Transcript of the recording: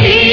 Lady.